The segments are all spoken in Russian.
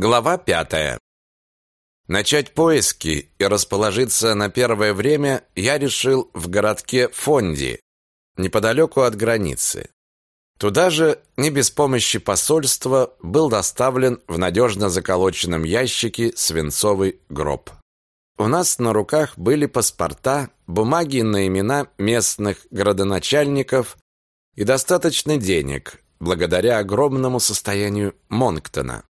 Глава пятая. Начать поиски и расположиться на первое время я решил в городке Фонди, неподалеку от границы. Туда же, не без помощи посольства, был доставлен в надежно заколоченном ящике свинцовый гроб. У нас на руках были паспорта, бумаги на имена местных градоначальников и достаточно денег, благодаря огромному состоянию Монктона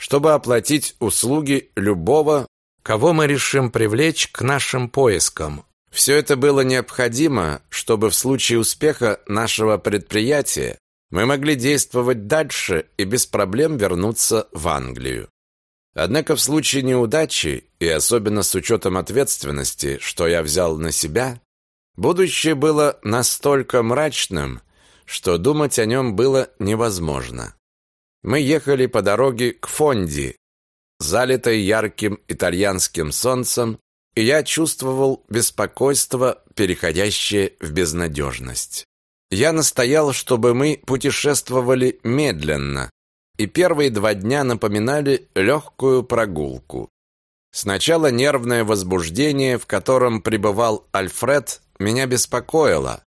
чтобы оплатить услуги любого, кого мы решим привлечь к нашим поискам. Все это было необходимо, чтобы в случае успеха нашего предприятия мы могли действовать дальше и без проблем вернуться в Англию. Однако в случае неудачи, и особенно с учетом ответственности, что я взял на себя, будущее было настолько мрачным, что думать о нем было невозможно. Мы ехали по дороге к Фонди, залитой ярким итальянским солнцем, и я чувствовал беспокойство, переходящее в безнадежность. Я настоял, чтобы мы путешествовали медленно, и первые два дня напоминали легкую прогулку. Сначала нервное возбуждение, в котором пребывал Альфред, меня беспокоило,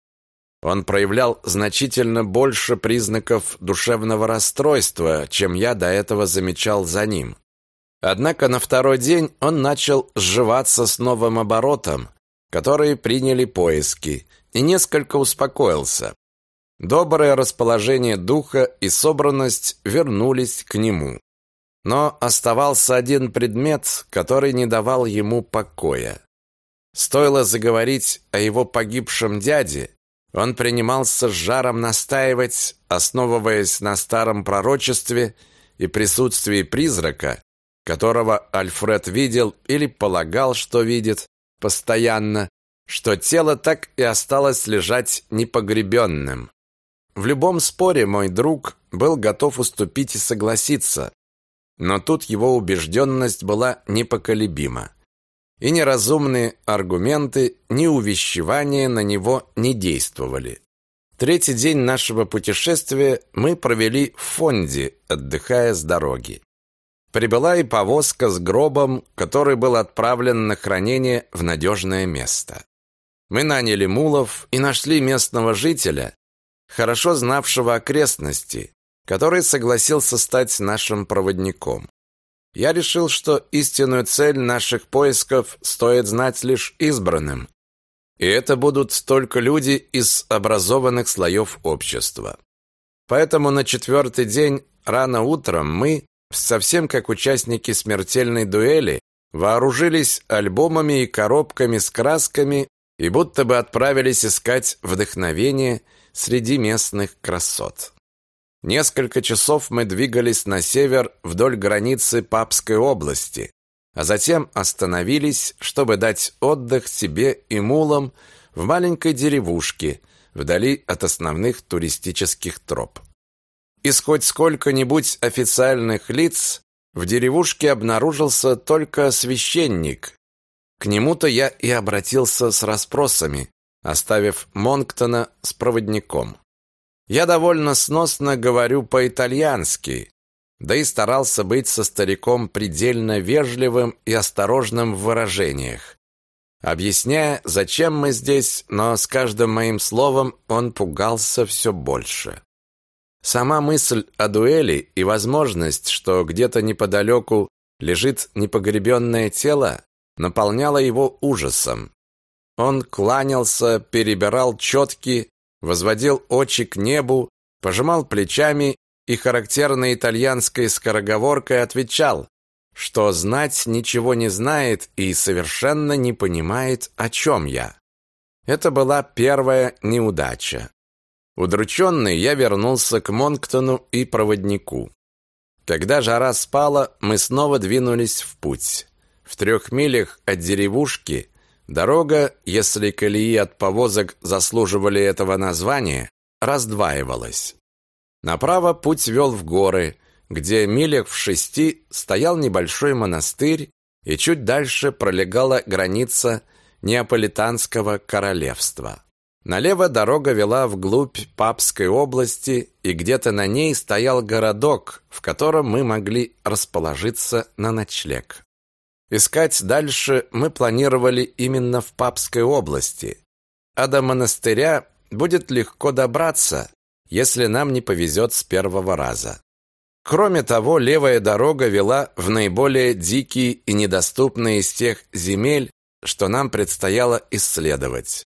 он проявлял значительно больше признаков душевного расстройства, чем я до этого замечал за ним. Однако на второй день он начал сживаться с новым оборотом, который приняли поиски, и несколько успокоился. Доброе расположение духа и собранность вернулись к нему. Но оставался один предмет, который не давал ему покоя. Стоило заговорить о его погибшем дяде, он принимался с жаром настаивать, основываясь на старом пророчестве и присутствии призрака, которого Альфред видел или полагал, что видит постоянно, что тело так и осталось лежать непогребенным. В любом споре мой друг был готов уступить и согласиться, но тут его убежденность была непоколебима и неразумные аргументы, ни увещевания на него не действовали. Третий день нашего путешествия мы провели в Фонде, отдыхая с дороги. Прибыла и повозка с гробом, который был отправлен на хранение в надежное место. Мы наняли мулов и нашли местного жителя, хорошо знавшего окрестности, который согласился стать нашим проводником. Я решил, что истинную цель наших поисков стоит знать лишь избранным. И это будут только люди из образованных слоев общества. Поэтому на четвертый день рано утром мы, совсем как участники смертельной дуэли, вооружились альбомами и коробками с красками и будто бы отправились искать вдохновение среди местных красот. Несколько часов мы двигались на север вдоль границы Папской области, а затем остановились, чтобы дать отдых себе и мулам в маленькой деревушке вдали от основных туристических троп. Из хоть сколько-нибудь официальных лиц в деревушке обнаружился только священник. К нему-то я и обратился с расспросами, оставив Монктона с проводником. Я довольно сносно говорю по-итальянски, да и старался быть со стариком предельно вежливым и осторожным в выражениях. Объясняя, зачем мы здесь, но с каждым моим словом он пугался все больше. Сама мысль о дуэли и возможность, что где-то неподалеку лежит непогребенное тело, наполняла его ужасом. Он кланялся, перебирал четки, возводил очи к небу, пожимал плечами и характерной итальянской скороговоркой отвечал, что знать ничего не знает и совершенно не понимает, о чем я. Это была первая неудача. Удрученный я вернулся к Монктону и проводнику. Когда жара спала, мы снова двинулись в путь. В трех милях от деревушки Дорога, если колеи от повозок заслуживали этого названия, раздваивалась. Направо путь вел в горы, где милях в шести стоял небольшой монастырь, и чуть дальше пролегала граница Неаполитанского королевства. Налево дорога вела вглубь Папской области, и где-то на ней стоял городок, в котором мы могли расположиться на ночлег. Искать дальше мы планировали именно в Папской области, а до монастыря будет легко добраться, если нам не повезет с первого раза. Кроме того, левая дорога вела в наиболее дикие и недоступные из тех земель, что нам предстояло исследовать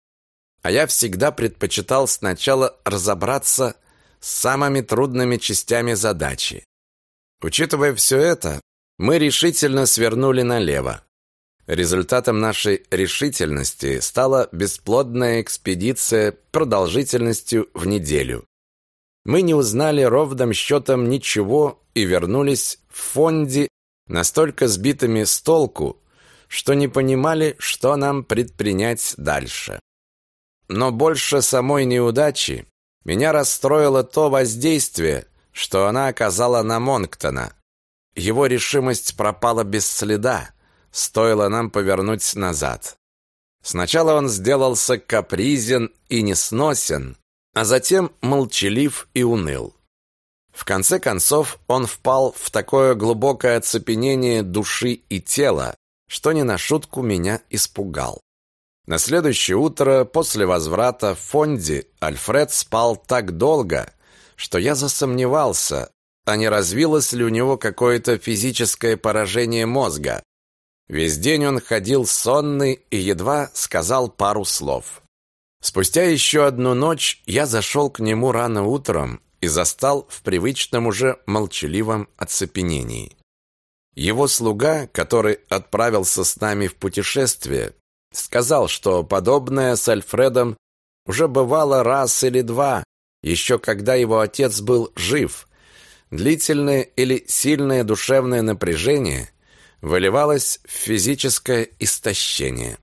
а я всегда предпочитал сначала разобраться с самыми трудными частями задачи. Учитывая все это, мы решительно свернули налево. Результатом нашей решительности стала бесплодная экспедиция продолжительностью в неделю. Мы не узнали ровным счетом ничего и вернулись в фонде настолько сбитыми с толку, что не понимали, что нам предпринять дальше. Но больше самой неудачи меня расстроило то воздействие, что она оказала на Монктона. Его решимость пропала без следа, стоило нам повернуть назад. Сначала он сделался капризен и несносен, а затем молчалив и уныл. В конце концов, он впал в такое глубокое оцепенение души и тела, что не на шутку меня испугал. На следующее утро после возврата в фонде Альфред спал так долго, что я засомневался, а не развилось ли у него какое-то физическое поражение мозга. Весь день он ходил сонный и едва сказал пару слов. Спустя еще одну ночь я зашел к нему рано утром и застал в привычном уже молчаливом оцепенении. Его слуга, который отправился с нами в путешествие, Сказал, что подобное с Альфредом уже бывало раз или два, еще когда его отец был жив. Длительное или сильное душевное напряжение выливалось в физическое истощение.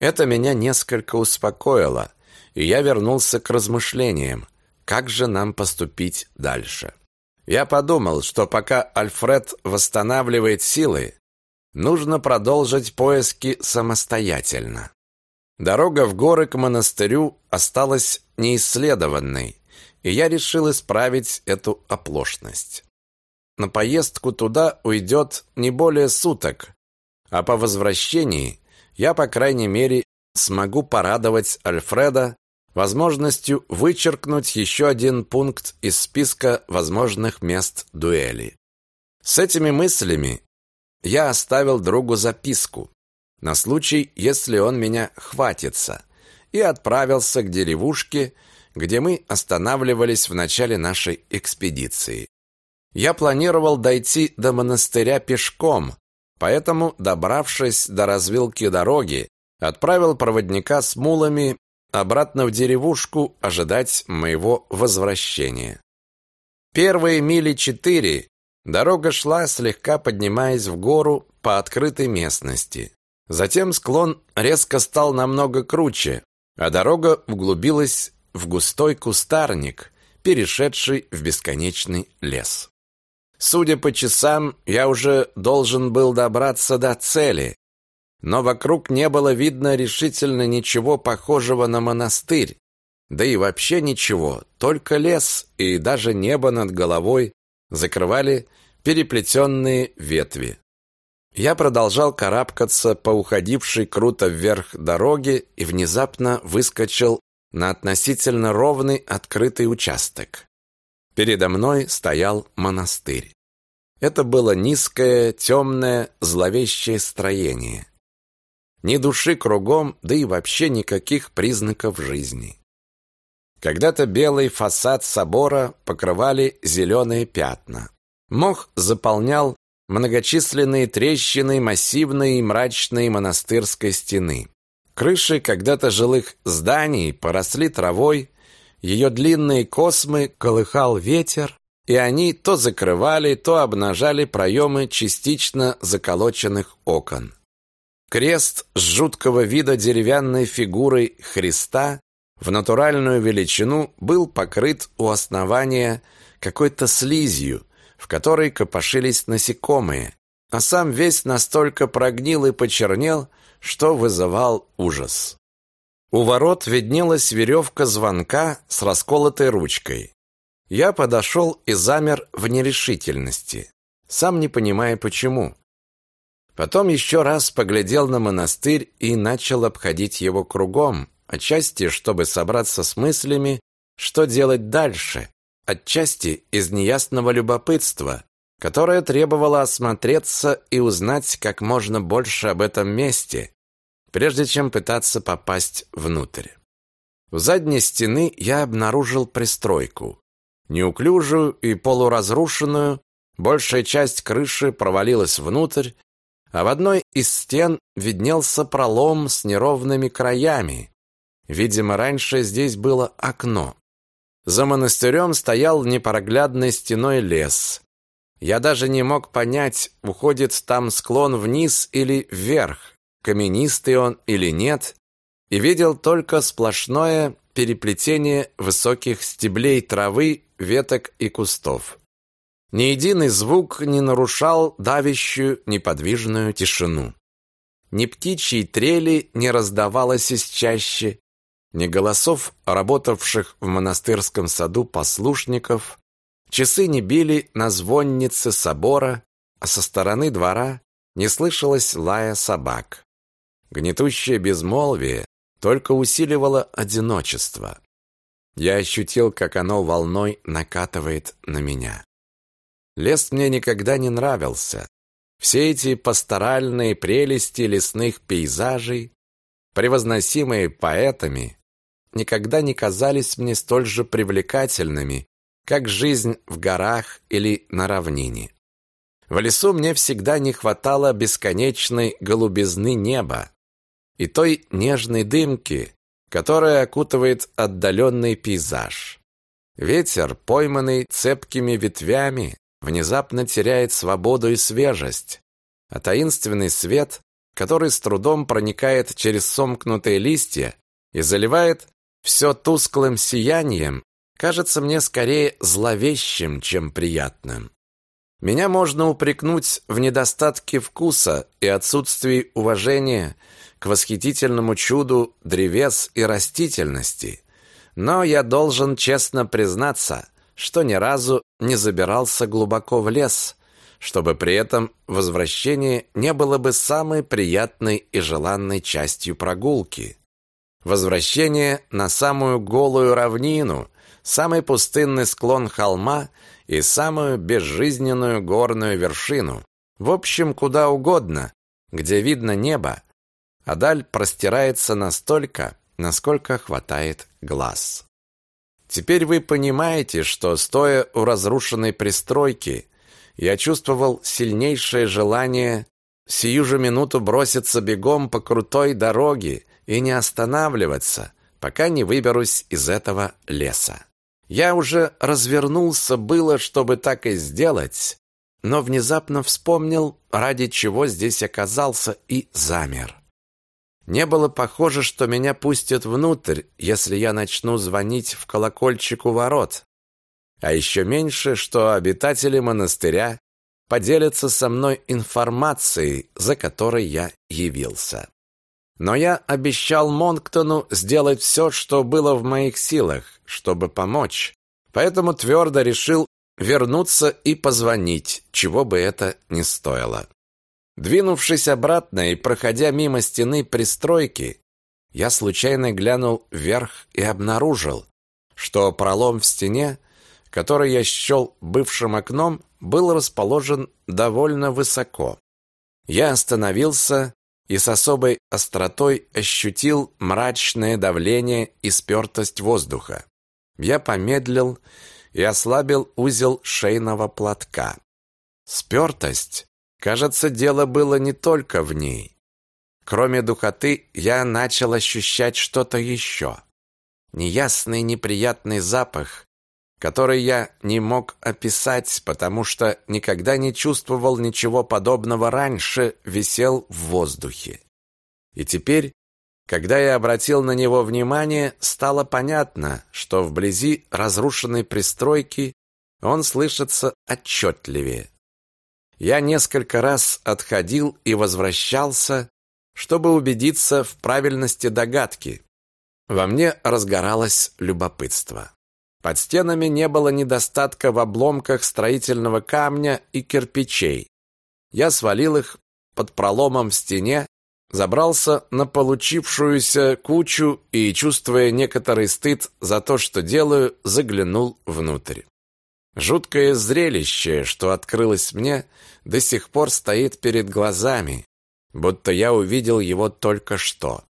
Это меня несколько успокоило, и я вернулся к размышлениям, как же нам поступить дальше. Я подумал, что пока Альфред восстанавливает силы, Нужно продолжить поиски самостоятельно. Дорога в горы к монастырю осталась неисследованной, и я решил исправить эту оплошность. На поездку туда уйдет не более суток, а по возвращении я, по крайней мере, смогу порадовать Альфреда возможностью вычеркнуть еще один пункт из списка возможных мест дуэли. С этими мыслями я оставил другу записку на случай, если он меня хватится, и отправился к деревушке, где мы останавливались в начале нашей экспедиции. Я планировал дойти до монастыря пешком, поэтому, добравшись до развилки дороги, отправил проводника с мулами обратно в деревушку ожидать моего возвращения. Первые мили четыре Дорога шла, слегка поднимаясь в гору по открытой местности. Затем склон резко стал намного круче, а дорога углубилась в густой кустарник, перешедший в бесконечный лес. Судя по часам, я уже должен был добраться до цели, но вокруг не было видно решительно ничего похожего на монастырь, да и вообще ничего, только лес и даже небо над головой закрывали переплетенные ветви. Я продолжал карабкаться по уходившей круто вверх дороге и внезапно выскочил на относительно ровный открытый участок. Передо мной стоял монастырь. Это было низкое, темное, зловещее строение. Ни души кругом, да и вообще никаких признаков жизни. Когда-то белый фасад собора покрывали зеленые пятна. Мох заполнял многочисленные трещины массивной и мрачной монастырской стены. Крыши когда-то жилых зданий поросли травой, ее длинные космы колыхал ветер, и они то закрывали, то обнажали проемы частично заколоченных окон. Крест с жуткого вида деревянной фигурой Христа в натуральную величину был покрыт у основания какой-то слизью, в которой копошились насекомые, а сам весь настолько прогнил и почернел, что вызывал ужас. У ворот виднелась веревка звонка с расколотой ручкой. Я подошел и замер в нерешительности, сам не понимая почему. Потом еще раз поглядел на монастырь и начал обходить его кругом, отчасти, чтобы собраться с мыслями, что делать дальше, отчасти из неясного любопытства, которое требовало осмотреться и узнать как можно больше об этом месте, прежде чем пытаться попасть внутрь. У задней стены я обнаружил пристройку. Неуклюжую и полуразрушенную, большая часть крыши провалилась внутрь, а в одной из стен виднелся пролом с неровными краями. Видимо, раньше здесь было окно. За монастырем стоял непроглядной стеной лес. Я даже не мог понять, уходит там склон вниз или вверх каменистый он или нет, и видел только сплошное переплетение высоких стеблей травы, веток и кустов. Ни единый звук не нарушал давящую неподвижную тишину. Ни птичьей трели не раздавалось из чаще, ни голосов работавших в монастырском саду послушников, часы не били на звоннице собора, а со стороны двора не слышалось лая собак. Гнетущее безмолвие только усиливало одиночество. Я ощутил, как оно волной накатывает на меня. Лес мне никогда не нравился. Все эти пасторальные прелести лесных пейзажей, превозносимые поэтами, никогда не казались мне столь же привлекательными, как жизнь в горах или на равнине. В лесу мне всегда не хватало бесконечной голубизны неба, и той нежной дымки, которая окутывает отдаленный пейзаж. Ветер, пойманный цепкими ветвями, внезапно теряет свободу и свежесть, а таинственный свет, который с трудом проникает через сомкнутые листья и заливает все тусклым сиянием, кажется мне скорее зловещим, чем приятным. Меня можно упрекнуть в недостатке вкуса и отсутствии уважения к восхитительному чуду древес и растительности. Но я должен честно признаться, что ни разу не забирался глубоко в лес, чтобы при этом возвращение не было бы самой приятной и желанной частью прогулки. Возвращение на самую голую равнину, самый пустынный склон холма и самую безжизненную горную вершину. В общем, куда угодно, где видно небо, а даль простирается настолько, насколько хватает глаз. Теперь вы понимаете, что, стоя у разрушенной пристройки, я чувствовал сильнейшее желание сию же минуту броситься бегом по крутой дороге и не останавливаться, пока не выберусь из этого леса. Я уже развернулся было, чтобы так и сделать, но внезапно вспомнил, ради чего здесь оказался, и замер. Не было похоже, что меня пустят внутрь, если я начну звонить в колокольчик у ворот. А еще меньше, что обитатели монастыря поделятся со мной информацией, за которой я явился. Но я обещал Монктону сделать все, что было в моих силах, чтобы помочь. Поэтому твердо решил вернуться и позвонить, чего бы это ни стоило. Двинувшись обратно и проходя мимо стены пристройки, я случайно глянул вверх и обнаружил, что пролом в стене, который я счел бывшим окном, был расположен довольно высоко. Я остановился и с особой остротой ощутил мрачное давление и спертость воздуха. Я помедлил и ослабил узел шейного платка. Спертость Кажется, дело было не только в ней. Кроме духоты, я начал ощущать что-то еще. Неясный неприятный запах, который я не мог описать, потому что никогда не чувствовал ничего подобного раньше, висел в воздухе. И теперь, когда я обратил на него внимание, стало понятно, что вблизи разрушенной пристройки он слышится отчетливее. Я несколько раз отходил и возвращался, чтобы убедиться в правильности догадки. Во мне разгоралось любопытство. Под стенами не было недостатка в обломках строительного камня и кирпичей. Я свалил их под проломом в стене, забрался на получившуюся кучу и, чувствуя некоторый стыд за то, что делаю, заглянул внутрь. Жуткое зрелище, что открылось мне, до сих пор стоит перед глазами, будто я увидел его только что.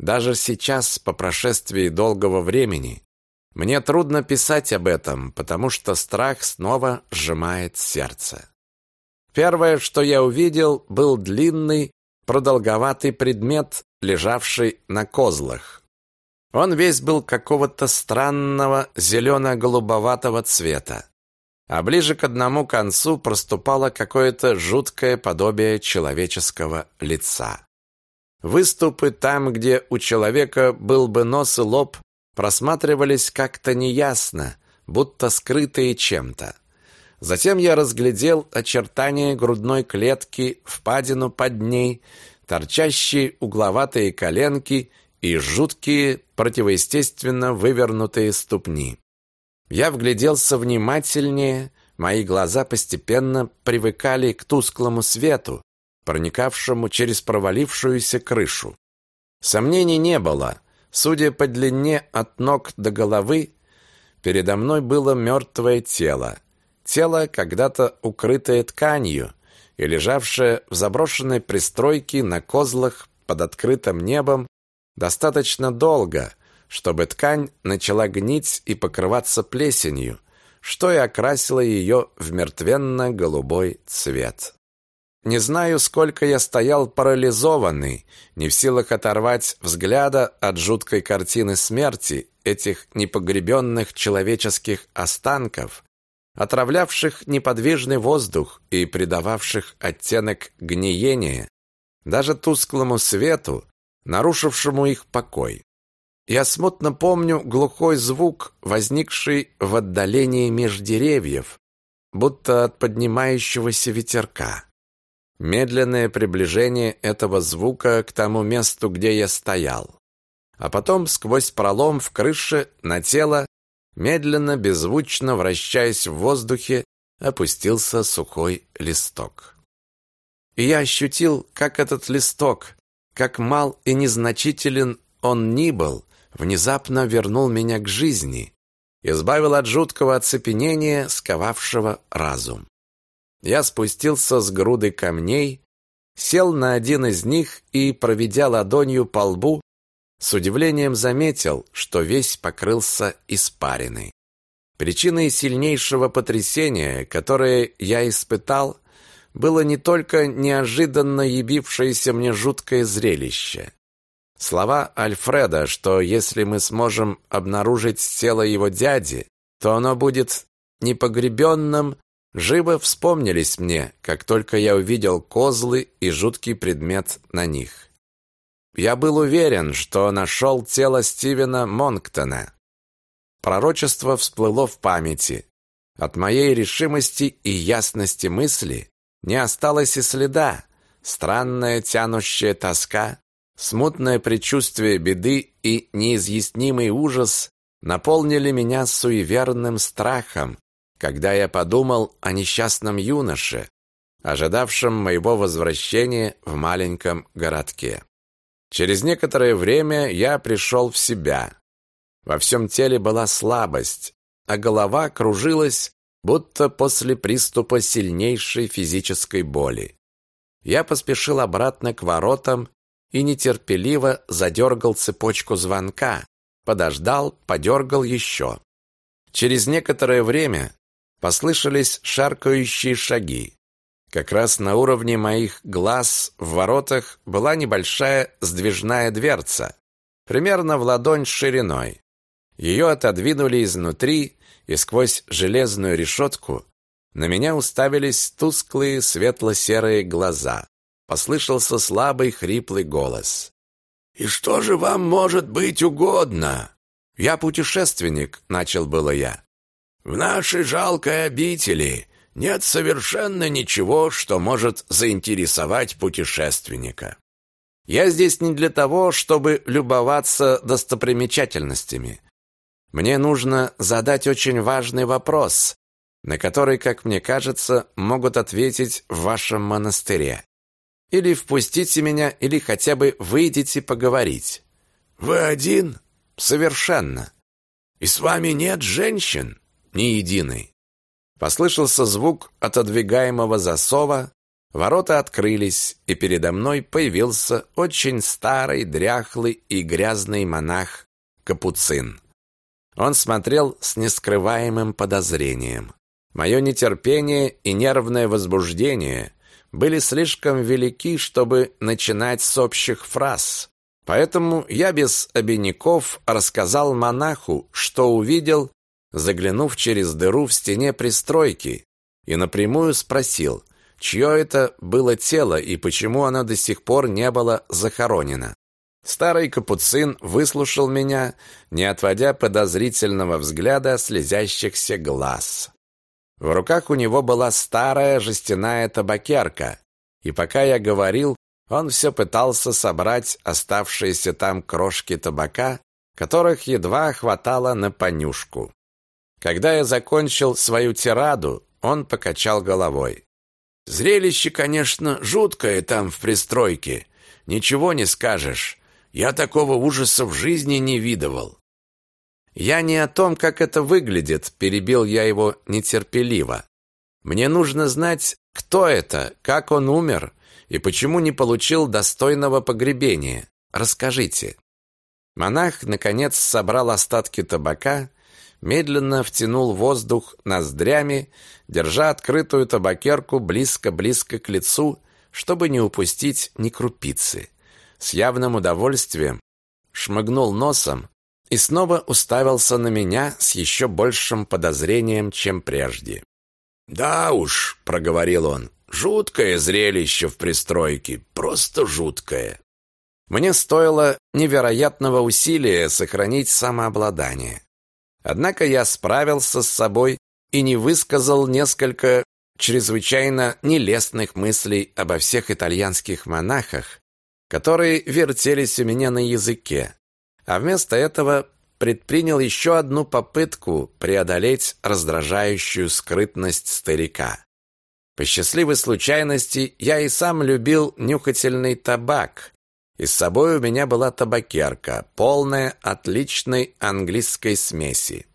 Даже сейчас, по прошествии долгого времени, мне трудно писать об этом, потому что страх снова сжимает сердце. Первое, что я увидел, был длинный, продолговатый предмет, лежавший на козлах. Он весь был какого-то странного зелено-голубоватого цвета, а ближе к одному концу проступало какое-то жуткое подобие человеческого лица. Выступы там, где у человека был бы нос и лоб, просматривались как-то неясно, будто скрытые чем-то. Затем я разглядел очертания грудной клетки, впадину под ней, торчащие угловатые коленки и жуткие, противоестественно вывернутые ступни. Я вгляделся внимательнее, мои глаза постепенно привыкали к тусклому свету, проникавшему через провалившуюся крышу. Сомнений не было. Судя по длине от ног до головы, передо мной было мертвое тело. Тело, когда-то укрытое тканью и лежавшее в заброшенной пристройке на козлах под открытым небом достаточно долго, чтобы ткань начала гнить и покрываться плесенью, что и окрасило ее в мертвенно-голубой цвет. Не знаю, сколько я стоял парализованный, не в силах оторвать взгляда от жуткой картины смерти этих непогребенных человеческих останков, отравлявших неподвижный воздух и придававших оттенок гниения даже тусклому свету, нарушившему их покой. Я смутно помню глухой звук, возникший в отдалении меж деревьев, будто от поднимающегося ветерка. Медленное приближение этого звука к тому месту, где я стоял. А потом сквозь пролом в крыше на тело Медленно, беззвучно, вращаясь в воздухе, опустился сухой листок. И я ощутил, как этот листок, как мал и незначителен он ни был, внезапно вернул меня к жизни, избавил от жуткого оцепенения, сковавшего разум. Я спустился с груды камней, сел на один из них и, проведя ладонью по лбу, с удивлением заметил, что весь покрылся испариной. Причиной сильнейшего потрясения, которое я испытал, было не только неожиданно явившееся мне жуткое зрелище. Слова Альфреда, что если мы сможем обнаружить тело его дяди, то оно будет непогребенным, живо вспомнились мне, как только я увидел козлы и жуткий предмет на них. Я был уверен, что нашел тело Стивена Монктона. Пророчество всплыло в памяти. От моей решимости и ясности мысли не осталось и следа. Странная тянущая тоска, смутное предчувствие беды и неизъяснимый ужас наполнили меня суеверным страхом, когда я подумал о несчастном юноше, ожидавшем моего возвращения в маленьком городке. Через некоторое время я пришел в себя. Во всем теле была слабость, а голова кружилась, будто после приступа сильнейшей физической боли. Я поспешил обратно к воротам и нетерпеливо задергал цепочку звонка, подождал, подергал еще. Через некоторое время послышались шаркающие шаги. Как раз на уровне моих глаз в воротах была небольшая сдвижная дверца, примерно в ладонь шириной. Ее отодвинули изнутри, и сквозь железную решетку на меня уставились тусклые светло-серые глаза. Послышался слабый хриплый голос. «И что же вам может быть угодно?» «Я путешественник», — начал было я. «В нашей жалкой обители нет совершенно ничего, что может заинтересовать путешественника. Я здесь не для того, чтобы любоваться достопримечательностями. Мне нужно задать очень важный вопрос, на который, как мне кажется, могут ответить в вашем монастыре. Или впустите меня, или хотя бы выйдите поговорить. Вы один? Совершенно. И с вами нет женщин? Ни единой. Послышался звук отодвигаемого засова, ворота открылись, и передо мной появился очень старый, дряхлый и грязный монах Капуцин. Он смотрел с нескрываемым подозрением. Мое нетерпение и нервное возбуждение были слишком велики, чтобы начинать с общих фраз. Поэтому я без обиняков рассказал монаху, что увидел, заглянув через дыру в стене пристройки, и напрямую спросил, чье это было тело и почему оно до сих пор не было захоронено. Старый капуцин выслушал меня, не отводя подозрительного взгляда слезящихся глаз. В руках у него была старая жестяная табакерка, и пока я говорил, он все пытался собрать оставшиеся там крошки табака, которых едва хватало на понюшку. Когда я закончил свою тираду, он покачал головой. Зрелище, конечно, жуткое там в пристройке. Ничего не скажешь. Я такого ужаса в жизни не видывал. Я не о том, как это выглядит, перебил я его нетерпеливо. Мне нужно знать, кто это, как он умер и почему не получил достойного погребения. Расскажите. Монах наконец собрал остатки табака, медленно втянул воздух ноздрями, держа открытую табакерку близко-близко к лицу, чтобы не упустить ни крупицы с явным удовольствием шмыгнул носом и снова уставился на меня с еще большим подозрением, чем прежде. «Да уж», — проговорил он, — «жуткое зрелище в пристройке, просто жуткое». Мне стоило невероятного усилия сохранить самообладание. Однако я справился с собой и не высказал несколько чрезвычайно нелестных мыслей обо всех итальянских монахах, которые вертелись у меня на языке, а вместо этого предпринял еще одну попытку преодолеть раздражающую скрытность старика. По счастливой случайности я и сам любил нюхательный табак, и с собой у меня была табакерка, полная отличной английской смеси.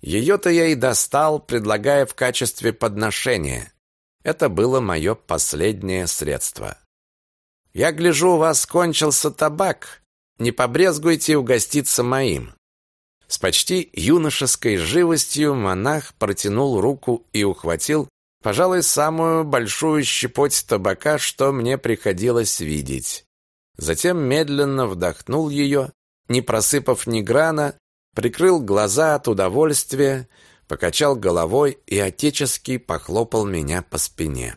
Ее-то я и достал, предлагая в качестве подношения. Это было мое последнее средство. Я гляжу, у вас кончился табак. Не побрезгуйте угоститься моим. С почти юношеской живостью монах протянул руку и ухватил, пожалуй, самую большую щепоть табака, что мне приходилось видеть. Затем медленно вдохнул ее, не просыпав ни грана, прикрыл глаза от удовольствия, покачал головой и отечески похлопал меня по спине.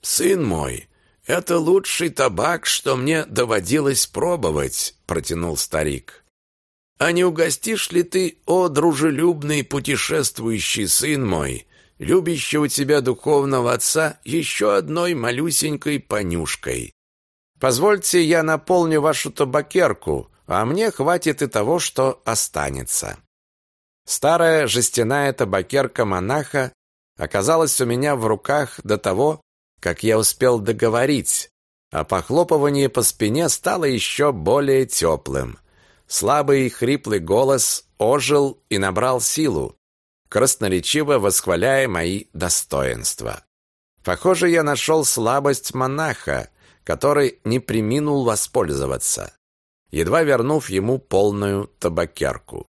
«Сын мой, это лучший табак, что мне доводилось пробовать, протянул старик. А не угостишь ли ты, о дружелюбный путешествующий сын мой, любящего тебя духовного отца, еще одной малюсенькой понюшкой? Позвольте, я наполню вашу табакерку, а мне хватит и того, что останется. Старая жестяная табакерка монаха оказалась у меня в руках до того, как я успел договорить, а похлопывание по спине стало еще более теплым. Слабый хриплый голос ожил и набрал силу, красноречиво восхваляя мои достоинства. Похоже, я нашел слабость монаха, который не приминул воспользоваться, едва вернув ему полную табакерку.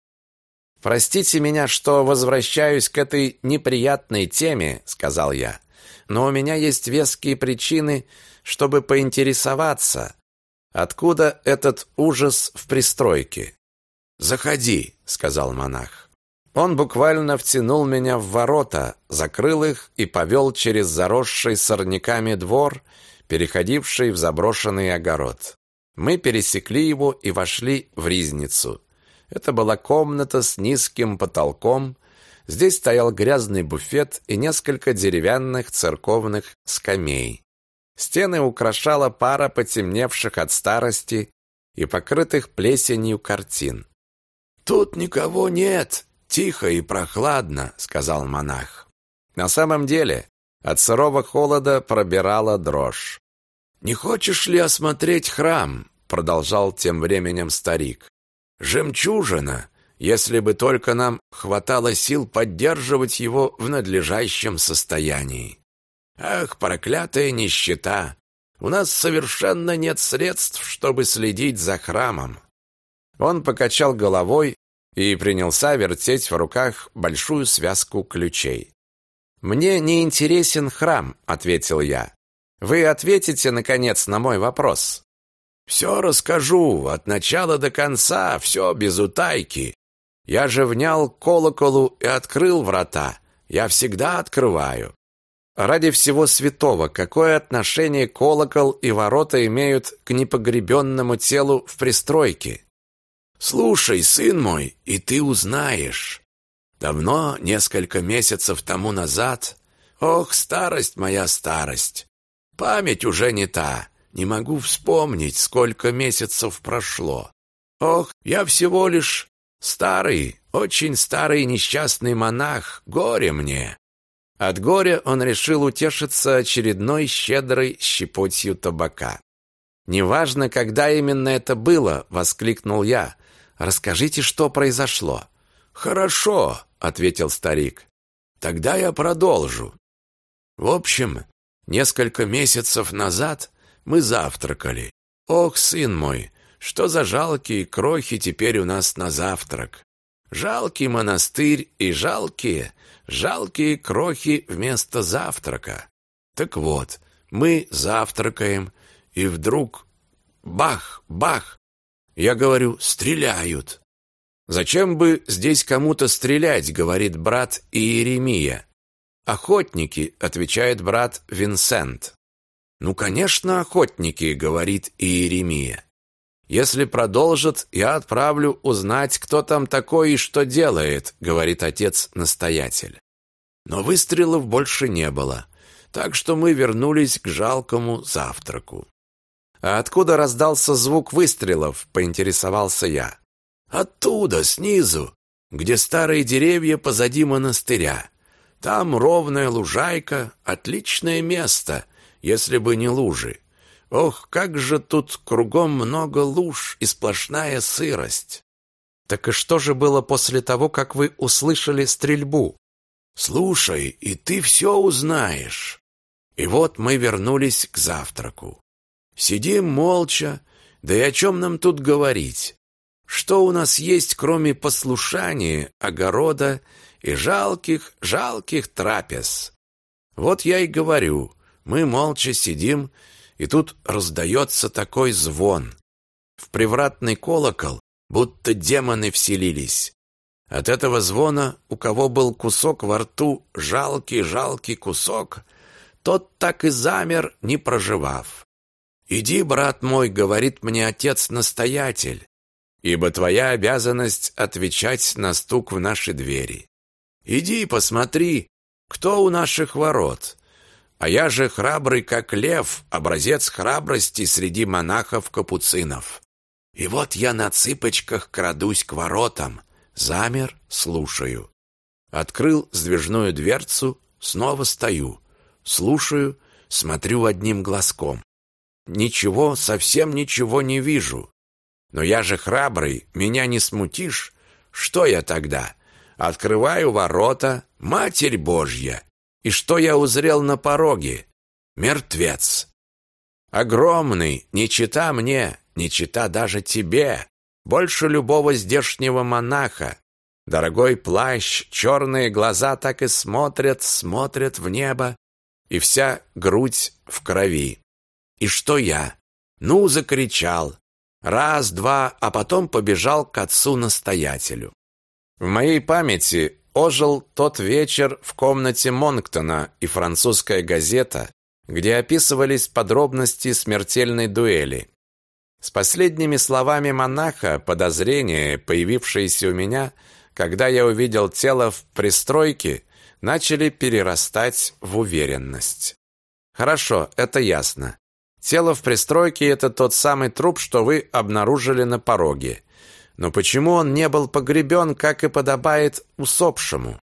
«Простите меня, что возвращаюсь к этой неприятной теме», — сказал я но у меня есть веские причины, чтобы поинтересоваться, откуда этот ужас в пристройке. «Заходи», — сказал монах. Он буквально втянул меня в ворота, закрыл их и повел через заросший сорняками двор, переходивший в заброшенный огород. Мы пересекли его и вошли в ризницу. Это была комната с низким потолком, Здесь стоял грязный буфет и несколько деревянных церковных скамей. Стены украшала пара потемневших от старости и покрытых плесенью картин. «Тут никого нет, тихо и прохладно», — сказал монах. На самом деле от сырого холода пробирала дрожь. «Не хочешь ли осмотреть храм?» — продолжал тем временем старик. «Жемчужина, если бы только нам хватало сил поддерживать его в надлежащем состоянии. Ах, проклятая нищета! У нас совершенно нет средств, чтобы следить за храмом». Он покачал головой и принялся вертеть в руках большую связку ключей. «Мне не интересен храм», — ответил я. «Вы ответите, наконец, на мой вопрос». «Все расскажу, от начала до конца, все без утайки. Я же внял колоколу и открыл врата. Я всегда открываю». Ради всего святого, какое отношение колокол и ворота имеют к непогребенному телу в пристройке? Слушай, сын мой, и ты узнаешь. Давно, несколько месяцев тому назад, ох, старость моя старость. Память уже не та. Не могу вспомнить, сколько месяцев прошло. Ох, я всего лишь старый, очень старый несчастный монах, горе мне. От горя он решил утешиться очередной щедрой щепотью табака. «Неважно, когда именно это было!» — воскликнул я. «Расскажите, что произошло». «Хорошо», — ответил старик. «Тогда я продолжу. В общем, несколько месяцев назад мы завтракали. Ох, сын мой, что за жалкие крохи теперь у нас на завтрак. Жалкий монастырь и жалкие, жалкие крохи вместо завтрака. Так вот, мы завтракаем, и вдруг бах, бах. Я говорю, стреляют. «Зачем бы здесь кому-то стрелять?» — говорит брат Иеремия. «Охотники», — отвечает брат Винсент. «Ну, конечно, охотники», — говорит Иеремия. «Если продолжат, я отправлю узнать, кто там такой и что делает», — говорит отец-настоятель. Но выстрелов больше не было, так что мы вернулись к жалкому завтраку. «А откуда раздался звук выстрелов?» — поинтересовался я. Оттуда, снизу, где старые деревья позади монастыря. Там ровная лужайка, отличное место, если бы не лужи. Ох, как же тут кругом много луж и сплошная сырость. Так и что же было после того, как вы услышали стрельбу? Слушай, и ты все узнаешь. И вот мы вернулись к завтраку. Сидим молча, да и о чем нам тут говорить? Что у нас есть, кроме послушания, огорода и жалких, жалких трапез? Вот я и говорю, мы молча сидим, и тут раздается такой звон. В привратный колокол будто демоны вселились. От этого звона, у кого был кусок во рту, жалкий-жалкий кусок, тот так и замер, не проживав. «Иди, брат мой», — говорит мне отец-настоятель, ибо твоя обязанность отвечать на стук в наши двери. Иди посмотри, кто у наших ворот. А я же храбрый, как лев, образец храбрости среди монахов-капуцинов. И вот я на цыпочках крадусь к воротам, замер, слушаю. Открыл сдвижную дверцу, снова стою, слушаю, смотрю одним глазком. Ничего, совсем ничего не вижу. Но я же храбрый, меня не смутишь. Что я тогда? Открываю ворота, Матерь Божья. И что я узрел на пороге? Мертвец. Огромный, не чита мне, не чита даже тебе. Больше любого здешнего монаха. Дорогой плащ, черные глаза так и смотрят, смотрят в небо, и вся грудь в крови. И что я? Ну, закричал, Раз, два, а потом побежал к отцу-настоятелю. В моей памяти ожил тот вечер в комнате Монктона и французская газета, где описывались подробности смертельной дуэли. С последними словами монаха подозрения, появившиеся у меня, когда я увидел тело в пристройке, начали перерастать в уверенность. Хорошо, это ясно. Тело в пристройке это тот самый труп, что вы обнаружили на пороге. Но почему он не был погребен, как и подобает усопшему?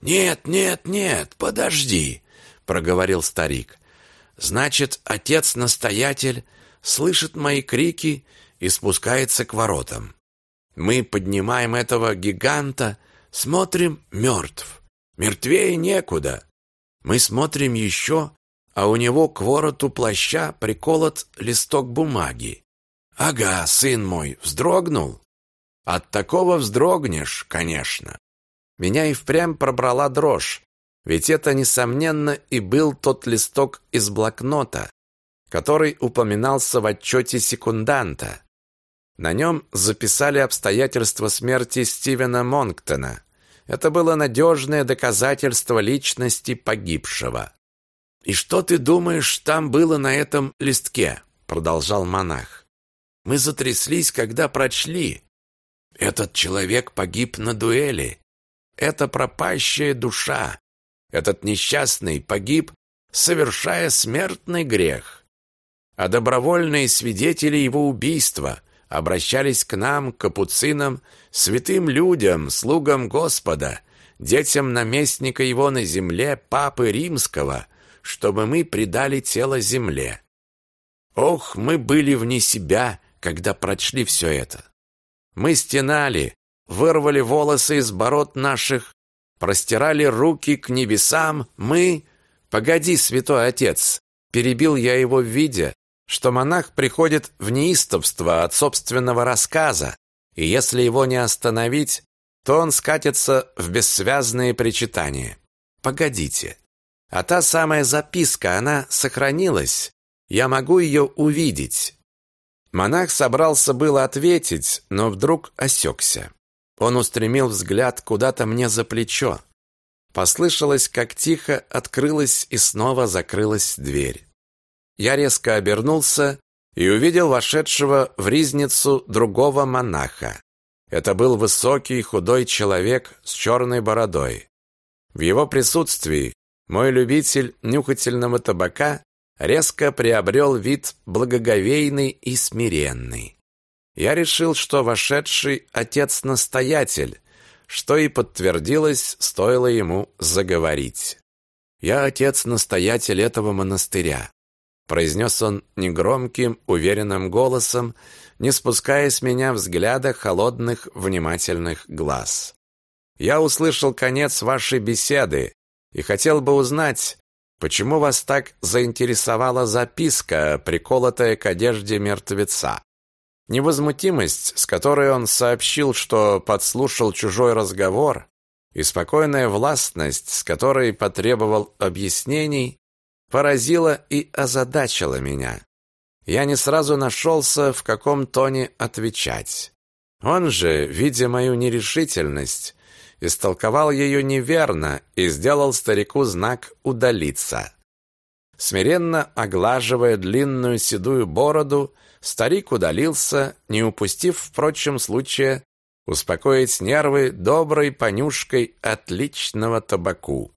Нет, нет, нет, подожди, проговорил старик. Значит, отец-настоятель слышит мои крики и спускается к воротам. Мы поднимаем этого гиганта, смотрим мертв. Мертвее некуда. Мы смотрим еще, а у него к вороту плаща приколот листок бумаги. Ага, сын мой, вздрогнул. От такого вздрогнешь, конечно. Меня и впрямь пробрала дрожь, ведь это, несомненно, и был тот листок из блокнота, который упоминался в отчете секунданта. На нем записали обстоятельства смерти Стивена Монктона. Это было надежное доказательство личности погибшего. «И что ты думаешь, там было на этом листке?» продолжал монах. «Мы затряслись, когда прочли. Этот человек погиб на дуэли. Это пропащая душа. Этот несчастный погиб, совершая смертный грех. А добровольные свидетели его убийства обращались к нам, капуцинам, святым людям, слугам Господа, детям наместника его на земле, папы римского, чтобы мы предали тело земле. Ох, мы были вне себя, когда прочли все это. Мы стенали, вырвали волосы из бород наших, простирали руки к небесам, мы... Погоди, святой отец, перебил я его в виде, что монах приходит в неистовство от собственного рассказа, и если его не остановить, то он скатится в бессвязные причитания. Погодите. А та самая записка, она сохранилась? Я могу ее увидеть. Монах собрался было ответить, но вдруг осекся. Он устремил взгляд куда-то мне за плечо. Послышалось, как тихо открылась и снова закрылась дверь. Я резко обернулся и увидел вошедшего в ризницу другого монаха. Это был высокий худой человек с черной бородой. В его присутствии мой любитель нюхательного табака резко приобрел вид благоговейный и смиренный. Я решил, что вошедший отец-настоятель, что и подтвердилось, стоило ему заговорить. «Я отец-настоятель этого монастыря произнес он негромким, уверенным голосом, не спуская с меня взгляда холодных, внимательных глаз. Я услышал конец вашей беседы и хотел бы узнать, почему вас так заинтересовала записка, приколотая к одежде мертвеца. Невозмутимость, с которой он сообщил, что подслушал чужой разговор, и спокойная властность, с которой потребовал объяснений, поразило и озадачило меня. Я не сразу нашелся, в каком тоне отвечать. Он же, видя мою нерешительность, истолковал ее неверно и сделал старику знак «удалиться». Смиренно оглаживая длинную седую бороду, старик удалился, не упустив, впрочем, случая успокоить нервы доброй понюшкой отличного табаку.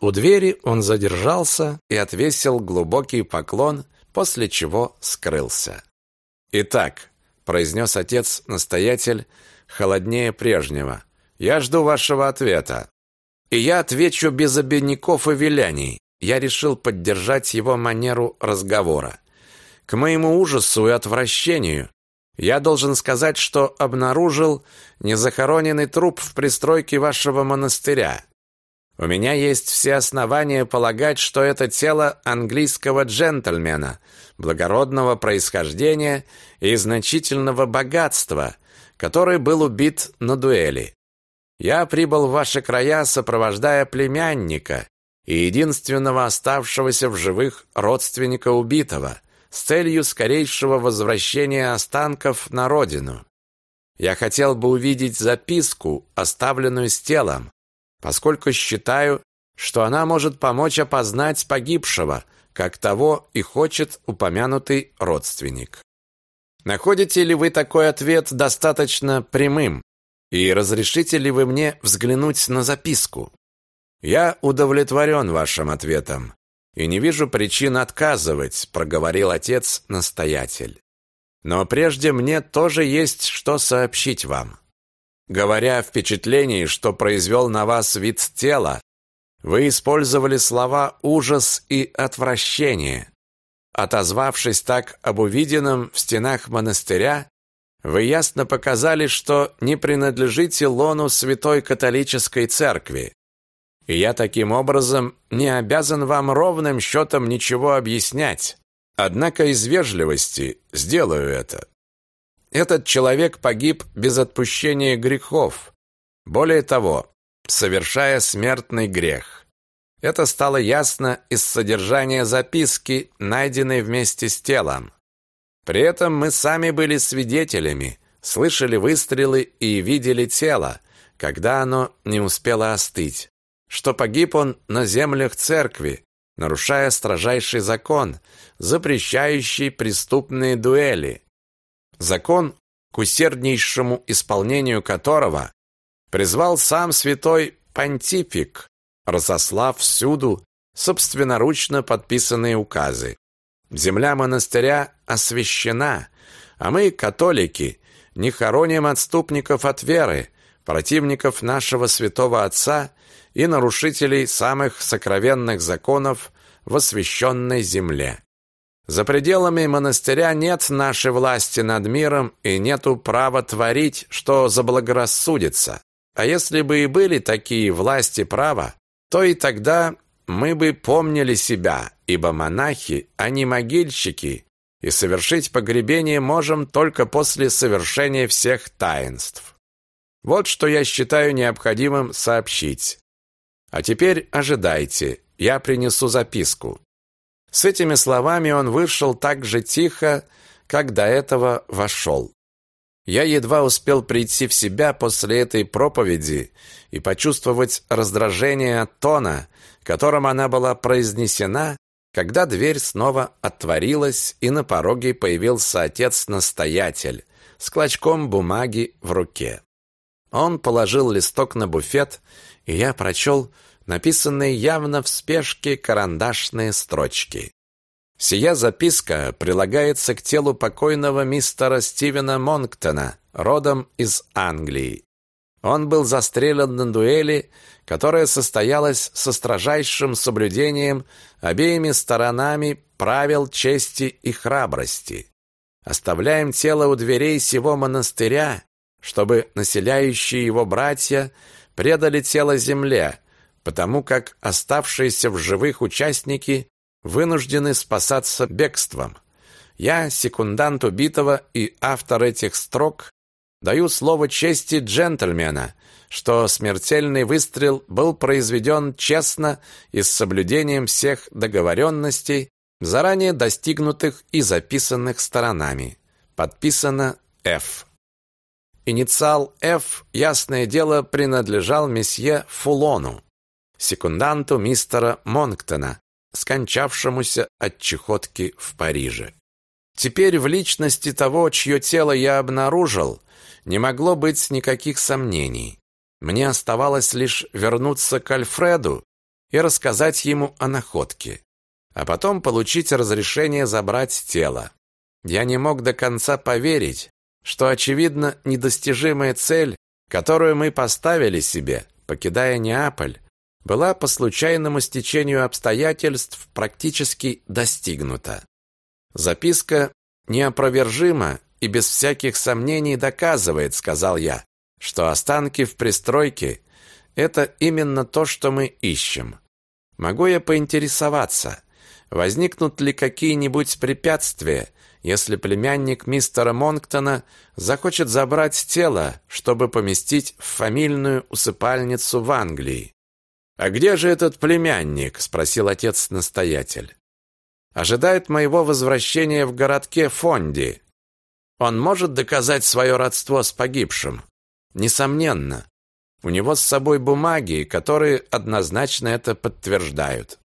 У двери он задержался и отвесил глубокий поклон, после чего скрылся. «Итак», — произнес отец-настоятель холоднее прежнего, «я жду вашего ответа». И я отвечу без обиняков и виляний. Я решил поддержать его манеру разговора. К моему ужасу и отвращению я должен сказать, что обнаружил незахороненный труп в пристройке вашего монастыря. У меня есть все основания полагать, что это тело английского джентльмена, благородного происхождения и значительного богатства, который был убит на дуэли. Я прибыл в ваши края, сопровождая племянника и единственного оставшегося в живых родственника убитого, с целью скорейшего возвращения останков на родину. Я хотел бы увидеть записку, оставленную с телом, поскольку считаю, что она может помочь опознать погибшего, как того и хочет упомянутый родственник. Находите ли вы такой ответ достаточно прямым? И разрешите ли вы мне взглянуть на записку? Я удовлетворен вашим ответом. и не вижу причин отказывать, проговорил отец-настоятель. Но прежде мне тоже есть что сообщить вам. Говоря о впечатлении, что произвел на вас вид тела, вы использовали слова ужас и отвращение. Отозвавшись так об увиденном в стенах монастыря, вы ясно показали, что не принадлежите лону Святой Католической Церкви. И я таким образом не обязан вам ровным счетом ничего объяснять. Однако из вежливости сделаю это. Этот человек погиб без отпущения грехов. Более того, совершая смертный грех. Это стало ясно из содержания записки, найденной вместе с телом. При этом мы сами были свидетелями, слышали выстрелы и видели тело, когда оно не успело остыть, что погиб он на землях церкви, нарушая строжайший закон, запрещающий преступные дуэли. Закон, к усерднейшему исполнению которого призвал сам святой понтифик, разослав всюду собственноручно подписанные указы. Земля монастыря освящена, а мы, католики, не хороним отступников от веры, противников нашего святого Отца и нарушителей самых сокровенных законов в освященной земле. За пределами монастыря нет нашей власти над миром и нету права творить, что заблагорассудится. А если бы и были такие власти права, то и тогда мы бы помнили себя, ибо монахи, а не могильщики, и совершить погребение можем только после совершения всех таинств. Вот что я считаю необходимым сообщить. А теперь ожидайте, я принесу записку. С этими словами он вышел так же тихо, как до этого вошел. Я едва успел прийти в себя после этой проповеди и почувствовать раздражение от тона, которым она была произнесена, когда дверь снова отворилась, и на пороге появился отец-настоятель с клочком бумаги в руке. Он положил листок на буфет, и я прочел написанные явно в спешке карандашные строчки. Сия записка прилагается к телу покойного мистера Стивена Монктона, родом из Англии. Он был застрелен на дуэли, которая состоялась со строжайшим соблюдением обеими сторонами правил чести и храбрости. Оставляем тело у дверей сего монастыря, чтобы населяющие его братья предали тело земле, потому как оставшиеся в живых участники вынуждены спасаться бегством. Я, секундант убитого и автор этих строк, даю слово чести джентльмена, что смертельный выстрел был произведен честно и с соблюдением всех договоренностей, заранее достигнутых и записанных сторонами. Подписано Ф. Инициал Ф, ясное дело, принадлежал месье Фулону, секунданту мистера Монктона, скончавшемуся от чехотки в Париже. Теперь в личности того, чье тело я обнаружил, не могло быть никаких сомнений. Мне оставалось лишь вернуться к Альфреду и рассказать ему о находке, а потом получить разрешение забрать тело. Я не мог до конца поверить, что, очевидно, недостижимая цель, которую мы поставили себе, покидая Неаполь, была по случайному стечению обстоятельств практически достигнута. Записка неопровержима и без всяких сомнений доказывает, сказал я, что останки в пристройке это именно то, что мы ищем. Могу я поинтересоваться, возникнут ли какие-нибудь препятствия, если племянник мистера Монктона захочет забрать тело, чтобы поместить в фамильную усыпальницу в Англии? «А где же этот племянник?» – спросил отец-настоятель. «Ожидает моего возвращения в городке Фонди. Он может доказать свое родство с погибшим?» «Несомненно. У него с собой бумаги, которые однозначно это подтверждают.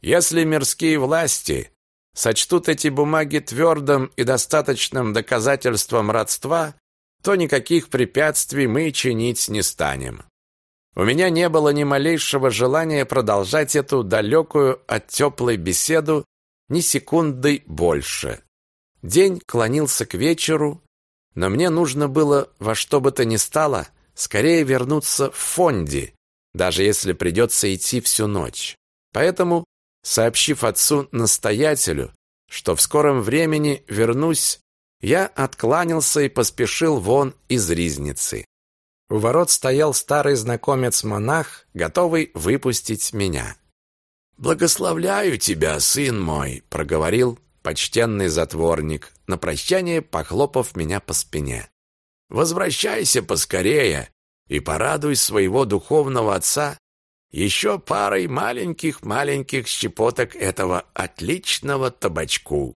Если мирские власти сочтут эти бумаги твердым и достаточным доказательством родства, то никаких препятствий мы чинить не станем. У меня не было ни малейшего желания продолжать эту далекую от теплой беседу ни секунды больше. День клонился к вечеру, но мне нужно было во что бы то ни стало скорее вернуться в Фонди, даже если придется идти всю ночь. Поэтому, сообщив отцу-настоятелю, что в скором времени вернусь, я откланялся и поспешил вон из ризницы. У ворот стоял старый знакомец-монах, готовый выпустить меня. «Благословляю тебя, сын мой», — проговорил почтенный затворник, на прощание похлопав меня по спине. «Возвращайся поскорее и порадуй своего духовного отца еще парой маленьких-маленьких щепоток этого отличного табачку.